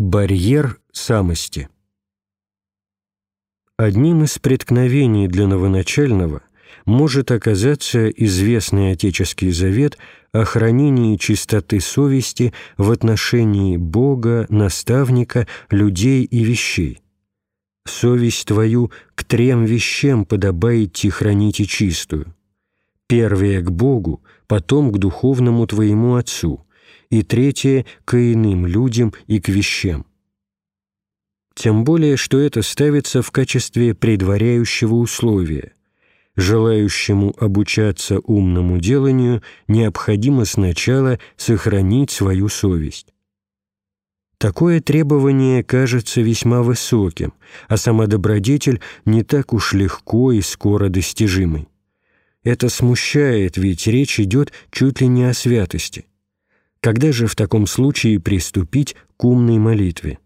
Барьер самости Одним из преткновений для новоначального может оказаться известный Отеческий завет о хранении чистоты совести в отношении Бога, наставника, людей и вещей. «Совесть твою к трем вещам подобает ти хранить и чистую. Первое — к Богу, потом к духовному твоему Отцу, и третье — к иным людям и к вещам. Тем более, что это ставится в качестве предваряющего условия. Желающему обучаться умному деланию необходимо сначала сохранить свою совесть. Такое требование кажется весьма высоким, а сама добродетель не так уж легко и скоро достижимой. Это смущает, ведь речь идет чуть ли не о святости. Когда же в таком случае приступить к умной молитве?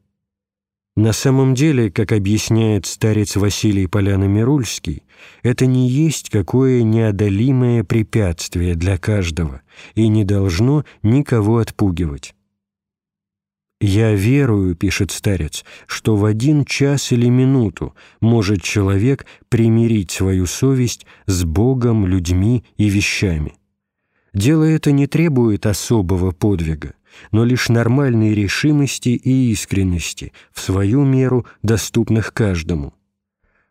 На самом деле, как объясняет старец Василий Поляно-Мирульский, это не есть какое неодолимое препятствие для каждого и не должно никого отпугивать. «Я верую, — пишет старец, — что в один час или минуту может человек примирить свою совесть с Богом, людьми и вещами. Дело это не требует особого подвига но лишь нормальной решимости и искренности, в свою меру доступных каждому.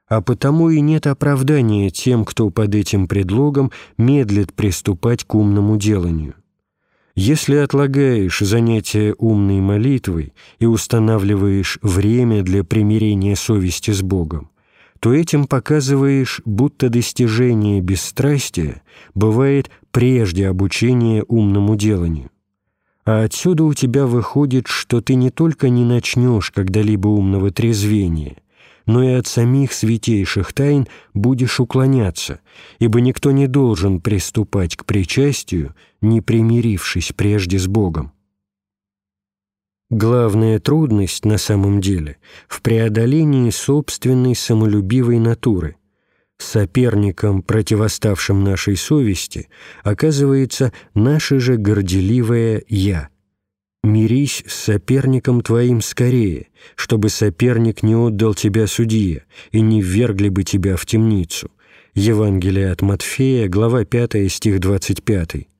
А потому и нет оправдания тем, кто под этим предлогом медлит приступать к умному деланию. Если отлагаешь занятие умной молитвой и устанавливаешь время для примирения совести с Богом, то этим показываешь, будто достижение бесстрастия бывает прежде обучения умному деланию. А отсюда у тебя выходит, что ты не только не начнешь когда-либо умного трезвения, но и от самих святейших тайн будешь уклоняться, ибо никто не должен приступать к причастию, не примирившись прежде с Богом. Главная трудность на самом деле в преодолении собственной самолюбивой натуры – соперником, противоставшим нашей совести, оказывается наше же горделивое «я». «Мирись с соперником твоим скорее, чтобы соперник не отдал тебя судье и не ввергли бы тебя в темницу». Евангелие от Матфея, глава 5, стих 25.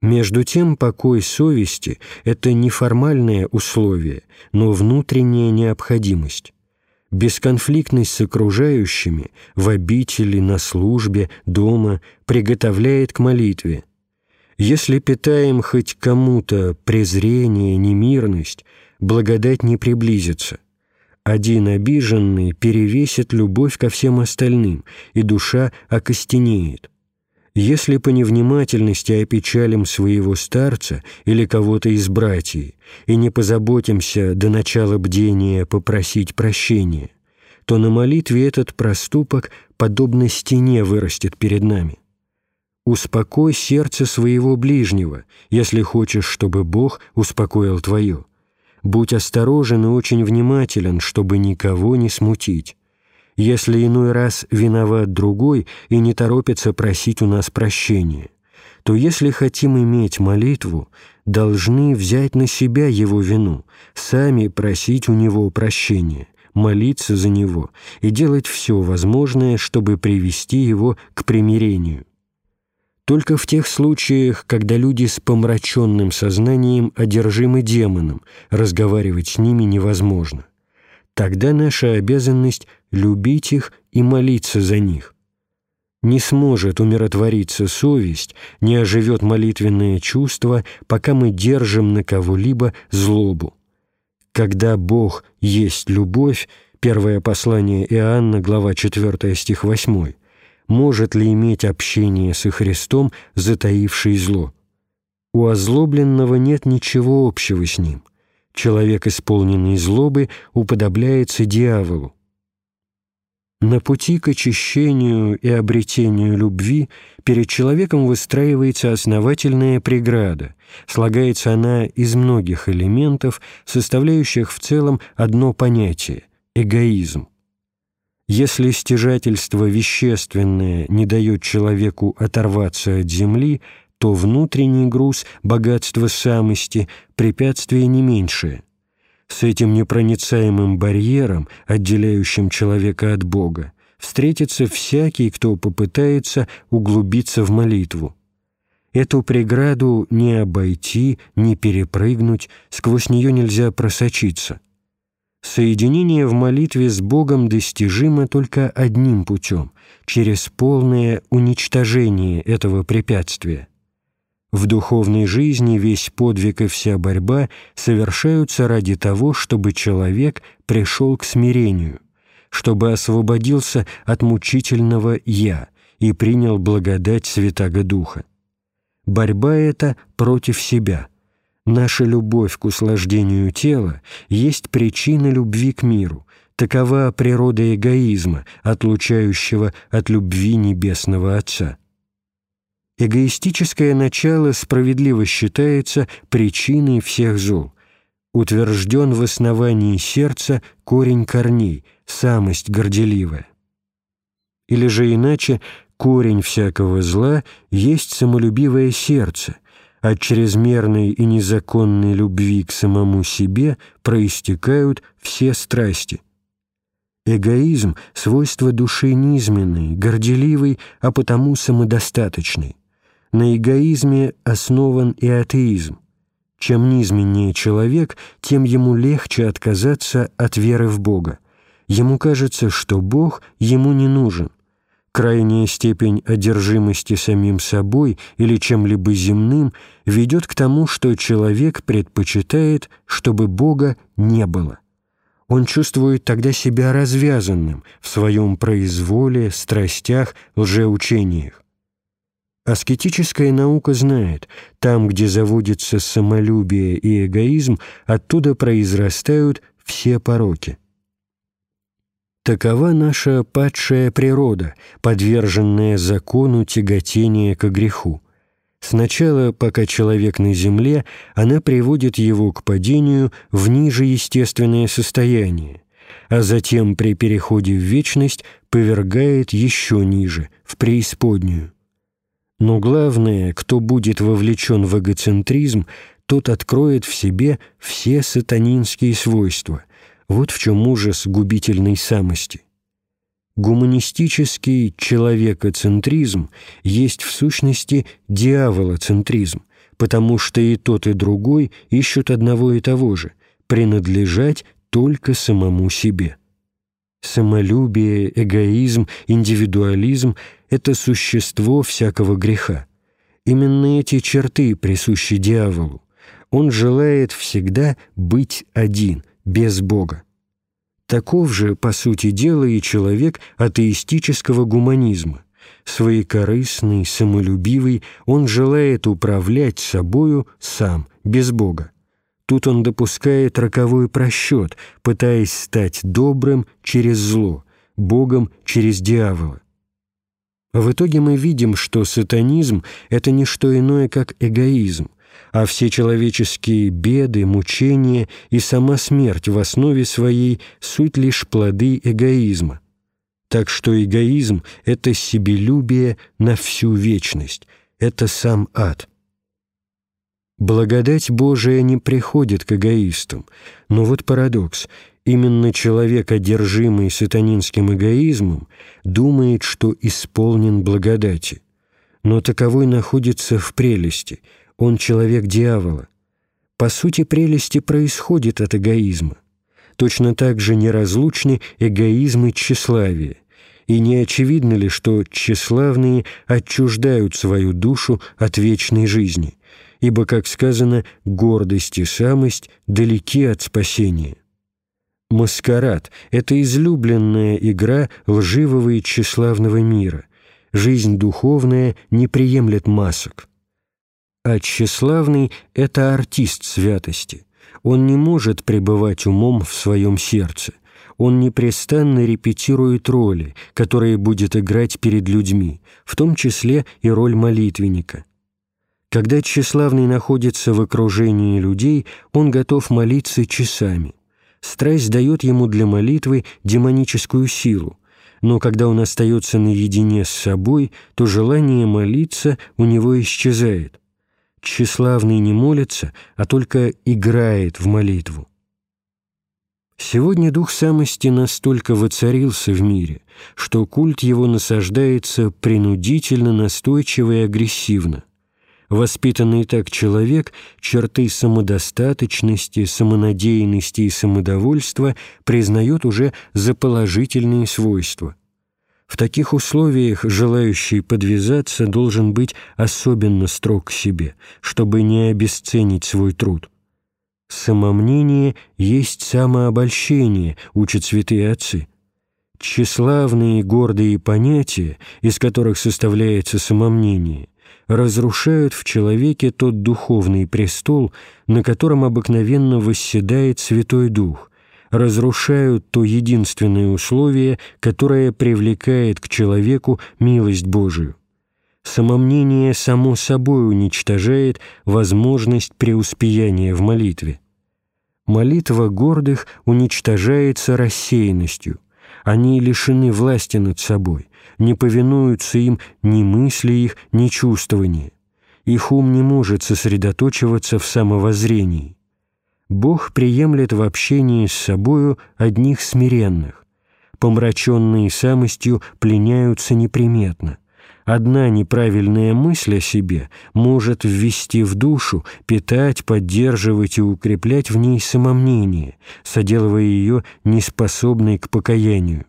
Между тем, покой совести – это не формальное условие, но внутренняя необходимость бесконфликтность с окружающими в обители, на службе, дома приготовляет к молитве. Если питаем хоть кому-то презрение, немирность, благодать не приблизится. Один обиженный перевесит любовь ко всем остальным, и душа окостенеет. Если по невнимательности опечалим своего старца или кого-то из братьев и не позаботимся до начала бдения попросить прощения, то на молитве этот проступок подобно стене вырастет перед нами. Успокой сердце своего ближнего, если хочешь, чтобы Бог успокоил твое. Будь осторожен и очень внимателен, чтобы никого не смутить если иной раз виноват другой и не торопится просить у нас прощения, то если хотим иметь молитву, должны взять на себя его вину, сами просить у него прощения, молиться за него и делать все возможное, чтобы привести его к примирению. Только в тех случаях, когда люди с помраченным сознанием одержимы демоном, разговаривать с ними невозможно – Тогда наша обязанность — любить их и молиться за них. Не сможет умиротвориться совесть, не оживет молитвенное чувство, пока мы держим на кого-либо злобу. Когда Бог есть любовь, первое послание Иоанна, глава 4, стих 8, может ли иметь общение со Христом, затаивший зло? У озлобленного нет ничего общего с ним — человек, исполненный злобы, уподобляется дьяволу. На пути к очищению и обретению любви перед человеком выстраивается основательная преграда. Слагается она из многих элементов, составляющих в целом одно понятие – эгоизм. Если стяжательство вещественное не дает человеку оторваться от земли, то внутренний груз, богатство самости, препятствие не меньшее. С этим непроницаемым барьером, отделяющим человека от Бога, встретится всякий, кто попытается углубиться в молитву. Эту преграду не обойти, не перепрыгнуть, сквозь нее нельзя просочиться. Соединение в молитве с Богом достижимо только одним путем — через полное уничтожение этого препятствия. В духовной жизни весь подвиг и вся борьба совершаются ради того, чтобы человек пришел к смирению, чтобы освободился от мучительного «я» и принял благодать Святаго Духа. Борьба эта против себя. Наша любовь к услаждению тела есть причина любви к миру. Такова природа эгоизма, отлучающего от любви Небесного Отца. Эгоистическое начало справедливо считается причиной всех зол. Утвержден в основании сердца корень корней, самость горделивая. Или же иначе, корень всякого зла есть самолюбивое сердце, от чрезмерной и незаконной любви к самому себе проистекают все страсти. Эгоизм — свойство души низменной, горделивой, а потому самодостаточной. На эгоизме основан и атеизм. Чем низменнее человек, тем ему легче отказаться от веры в Бога. Ему кажется, что Бог ему не нужен. Крайняя степень одержимости самим собой или чем-либо земным ведет к тому, что человек предпочитает, чтобы Бога не было. Он чувствует тогда себя развязанным в своем произволе, страстях, лжеучениях. Аскетическая наука знает, там, где заводится самолюбие и эгоизм, оттуда произрастают все пороки. Такова наша падшая природа, подверженная закону тяготения к греху. Сначала, пока человек на земле, она приводит его к падению в ниже естественное состояние, а затем при переходе в вечность повергает еще ниже, в преисподнюю. Но главное, кто будет вовлечен в эгоцентризм, тот откроет в себе все сатанинские свойства. Вот в чем ужас губительной самости. Гуманистический человекоцентризм есть в сущности дьяволоцентризм, потому что и тот, и другой ищут одного и того же – принадлежать только самому себе. Самолюбие, эгоизм, индивидуализм — это существо всякого греха. Именно эти черты присущи дьяволу. Он желает всегда быть один, без Бога. Таков же, по сути дела, и человек атеистического гуманизма. Своекорыстный, самолюбивый, он желает управлять собою сам, без Бога. Тут он допускает роковой просчет, пытаясь стать добрым через зло, Богом через дьявола. В итоге мы видим, что сатанизм — это не что иное, как эгоизм, а все человеческие беды, мучения и сама смерть в основе своей — суть лишь плоды эгоизма. Так что эгоизм — это себелюбие на всю вечность, это сам ад — Благодать Божия не приходит к эгоистам. Но вот парадокс. Именно человек, одержимый сатанинским эгоизмом, думает, что исполнен благодати. Но таковой находится в прелести. Он человек дьявола. По сути, прелести происходит от эгоизма. Точно так же неразлучны эгоизм и тщеславие. И не очевидно ли, что тщеславные отчуждают свою душу от вечной жизни? Ибо, как сказано, гордость и самость далеки от спасения. Маскарад — это излюбленная игра лживого и тщеславного мира. Жизнь духовная не приемлет масок. А тщеславный — это артист святости. Он не может пребывать умом в своем сердце. Он непрестанно репетирует роли, которые будет играть перед людьми, в том числе и роль молитвенника. Когда тщеславный находится в окружении людей, он готов молиться часами. Страсть дает ему для молитвы демоническую силу, но когда он остается наедине с собой, то желание молиться у него исчезает. Тщеславный не молится, а только играет в молитву. Сегодня дух самости настолько воцарился в мире, что культ его насаждается принудительно, настойчиво и агрессивно. Воспитанный так человек черты самодостаточности, самонадеянности и самодовольства признает уже за положительные свойства. В таких условиях желающий подвязаться должен быть особенно строг к себе, чтобы не обесценить свой труд. Самомнение есть самообольщение, учат святые отцы. Тщеславные гордые понятия, из которых составляется самомнение, разрушают в человеке тот духовный престол, на котором обыкновенно восседает Святой Дух, разрушают то единственное условие, которое привлекает к человеку милость Божию. Самомнение само собой уничтожает возможность преуспеяния в молитве. Молитва гордых уничтожается рассеянностью. Они лишены власти над собой, не повинуются им ни мысли их, ни чувствования. Их ум не может сосредоточиваться в самовоззрении. Бог приемлет в общении с собою одних смиренных. Помраченные самостью пленяются неприметно. Одна неправильная мысль о себе может ввести в душу, питать, поддерживать и укреплять в ней самомнение, соделывая ее неспособной к покаянию.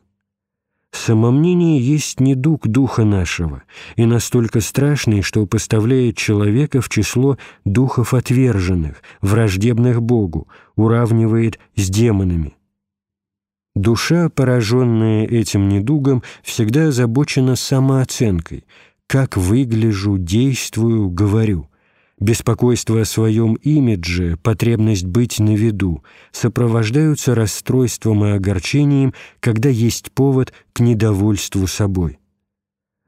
Самомнение есть недуг духа нашего и настолько страшный, что поставляет человека в число духов отверженных, враждебных Богу, уравнивает с демонами. Душа, пораженная этим недугом, всегда озабочена самооценкой. Как выгляжу, действую, говорю. Беспокойство о своем имидже, потребность быть на виду сопровождаются расстройством и огорчением, когда есть повод к недовольству собой.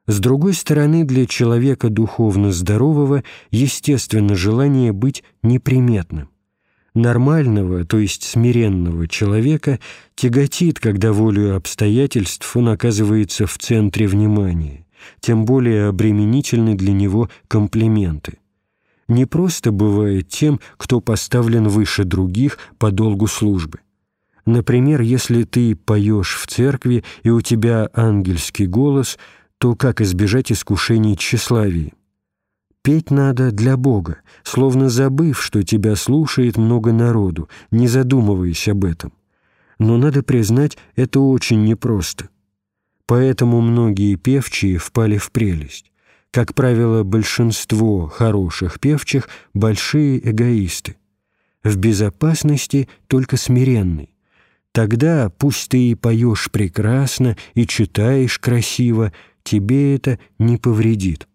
С другой стороны, для человека духовно здорового естественно желание быть неприметным. Нормального, то есть смиренного человека тяготит, когда волею обстоятельств он оказывается в центре внимания, тем более обременительны для него комплименты не просто бывает тем, кто поставлен выше других по долгу службы. Например, если ты поешь в церкви и у тебя ангельский голос, то как избежать искушений тщеславия? Петь надо для Бога, словно забыв, что тебя слушает много народу, не задумываясь об этом. Но надо признать, это очень непросто. Поэтому многие певчие впали в прелесть. Как правило, большинство хороших певчих – большие эгоисты. В безопасности только смиренный. Тогда, пусть ты и поешь прекрасно, и читаешь красиво, тебе это не повредит.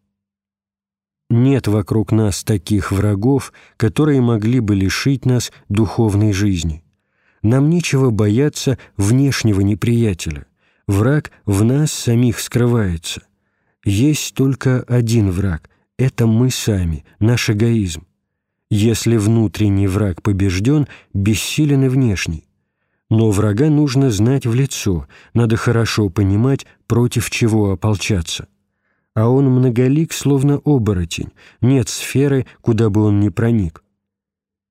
Нет вокруг нас таких врагов, которые могли бы лишить нас духовной жизни. Нам нечего бояться внешнего неприятеля. Враг в нас самих скрывается – есть только один враг — это мы сами, наш эгоизм. Если внутренний враг побежден, бессилен и внешний. Но врага нужно знать в лицо, надо хорошо понимать, против чего ополчаться. А он многолик, словно оборотень, нет сферы, куда бы он ни проник.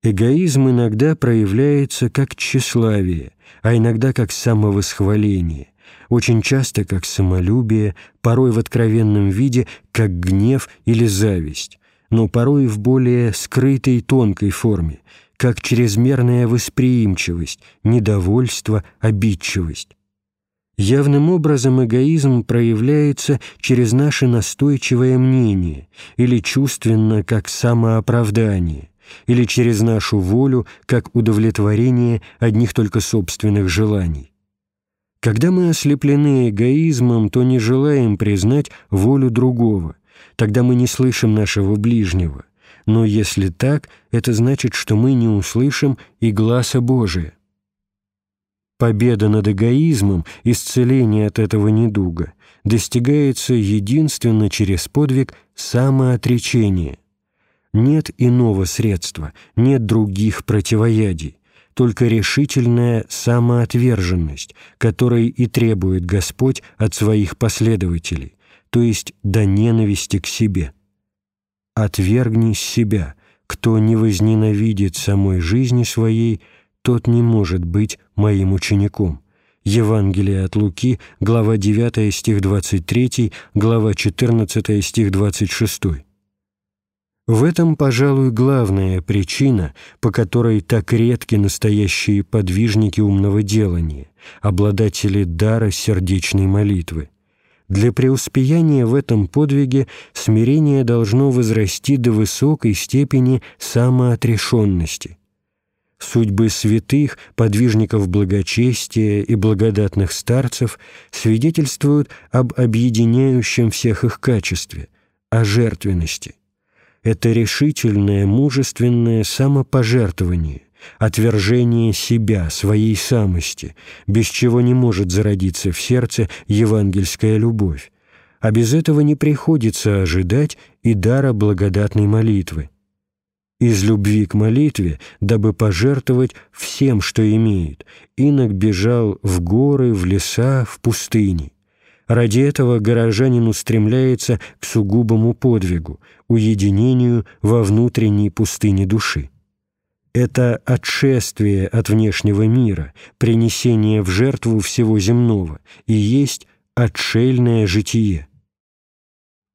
Эгоизм иногда проявляется как тщеславие, а иногда как самовосхваление, очень часто как самолюбие, порой в откровенном виде как гнев или зависть, но порой в более скрытой тонкой форме, как чрезмерная восприимчивость, недовольство, обидчивость. Явным образом эгоизм проявляется через наше настойчивое мнение или чувственно как самооправдание, или через нашу волю как удовлетворение одних только собственных желаний. Когда мы ослеплены эгоизмом, то не желаем признать волю другого. Тогда мы не слышим нашего ближнего. Но если так, это значит, что мы не услышим и гласа Божия. Победа над эгоизмом, исцеление от этого недуга достигается единственно через подвиг самоотречения. Нет иного средства, нет других противоядий только решительная самоотверженность, которой и требует Господь от своих последователей, то есть до ненависти к себе. «Отвергни себя, кто не возненавидит самой жизни своей, тот не может быть моим учеником. Евангелие от Луки, глава 9, стих 23, глава 14, стих 26. В этом, пожалуй, главная причина, по которой так редки настоящие подвижники умного делания, обладатели дара сердечной молитвы. Для преуспеяния в этом подвиге смирение должно возрасти до высокой степени самоотрешенности – Судьбы святых, подвижников благочестия и благодатных старцев свидетельствуют об объединяющем всех их качестве, о жертвенности. Это решительное, мужественное самопожертвование, отвержение себя, своей самости, без чего не может зародиться в сердце евангельская любовь, а без этого не приходится ожидать и дара благодатной молитвы из любви к молитве, дабы пожертвовать всем, что имеет, инок бежал в горы, в леса, в пустыни. Ради этого горожанин устремляется к сугубому подвигу, уединению во внутренней пустыне души. Это отшествие от внешнего мира, принесение в жертву всего земного и есть отшельное житие.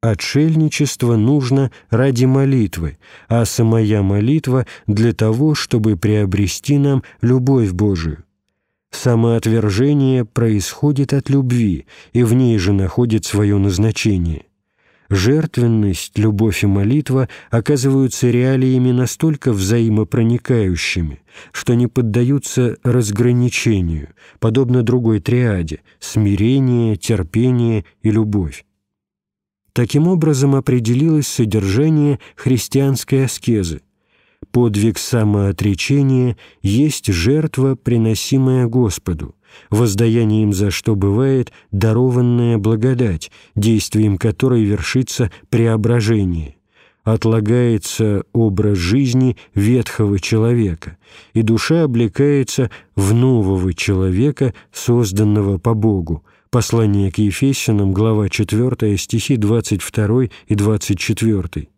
Отшельничество нужно ради молитвы, а самая молитва для того, чтобы приобрести нам любовь Божию. Самоотвержение происходит от любви, и в ней же находит свое назначение. Жертвенность, любовь и молитва оказываются реалиями настолько взаимопроникающими, что не поддаются разграничению, подобно другой триаде – смирение, терпение и любовь. Таким образом определилось содержание христианской аскезы. Подвиг самоотречения есть жертва, приносимая Господу, воздаянием за что бывает дарованная благодать, действием которой вершится преображение. Отлагается образ жизни ветхого человека, и душа облекается в нового человека, созданного по Богу, Послание к Ефесянам, глава 4, стихи 22 и 24.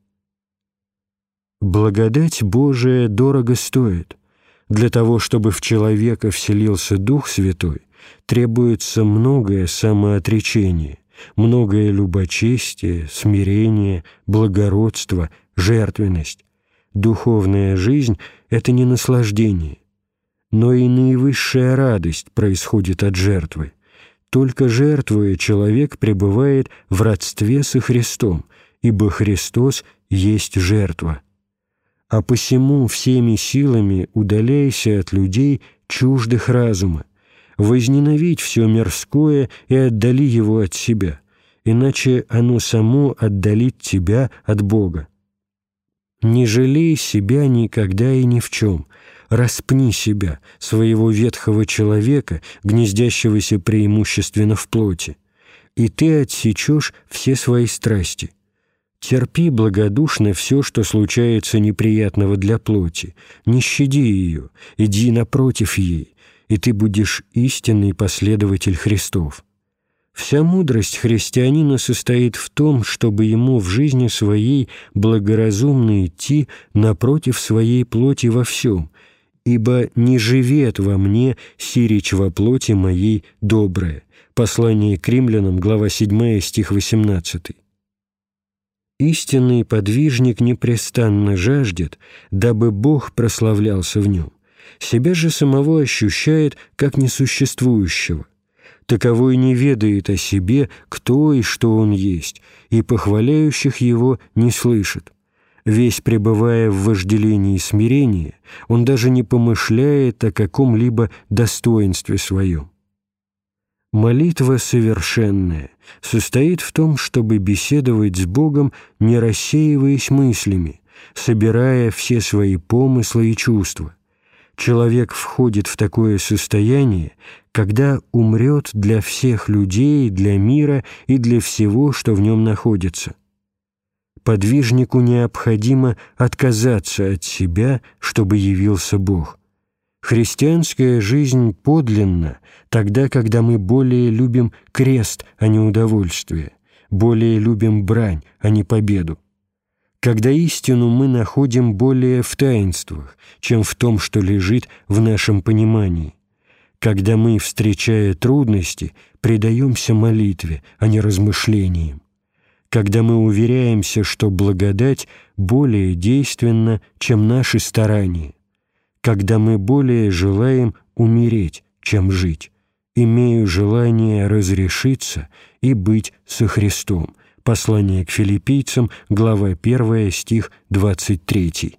«Благодать Божия дорого стоит. Для того, чтобы в человека вселился Дух Святой, требуется многое самоотречение, многое любочестие, смирение, благородство, жертвенность. Духовная жизнь — это не наслаждение, но и наивысшая радость происходит от жертвы. Только жертвуя, человек пребывает в родстве со Христом, ибо Христос есть жертва. А посему всеми силами удаляйся от людей, чуждых разума, возненавидь все мирское и отдали его от себя, иначе оно само отдалит тебя от Бога. Не жалей себя никогда и ни в чем – распни себя, своего ветхого человека, гнездящегося преимущественно в плоти, и ты отсечешь все свои страсти. Терпи благодушно все, что случается неприятного для плоти, не щади ее, иди напротив ей, и ты будешь истинный последователь Христов. Вся мудрость христианина состоит в том, чтобы ему в жизни своей благоразумно идти напротив своей плоти во всем, ибо не живет во мне сирич во плоти моей доброе». Послание к римлянам, глава 7, стих 18. Истинный подвижник непрестанно жаждет, дабы Бог прославлялся в нем. Себя же самого ощущает как несуществующего. Таковой не ведает о себе, кто и что он есть, и похваляющих его не слышит. Весь пребывая в вожделении и смирении, он даже не помышляет о каком-либо достоинстве своем. Молитва совершенная состоит в том, чтобы беседовать с Богом, не рассеиваясь мыслями, собирая все свои помыслы и чувства. Человек входит в такое состояние, когда умрет для всех людей, для мира и для всего, что в нем находится подвижнику необходимо отказаться от себя, чтобы явился Бог. Христианская жизнь подлинна тогда, когда мы более любим крест, а не удовольствие, более любим брань, а не победу. когда истину мы находим более в таинствах, чем в том, что лежит в нашем понимании, когда мы, встречая трудности, предаемся молитве, а не размышлениям, когда мы уверяемся, что благодать более действенна, чем наши старания, когда мы более желаем умереть, чем жить, имею желание разрешиться и быть со Христом. Послание к филиппийцам, глава 1, стих 23.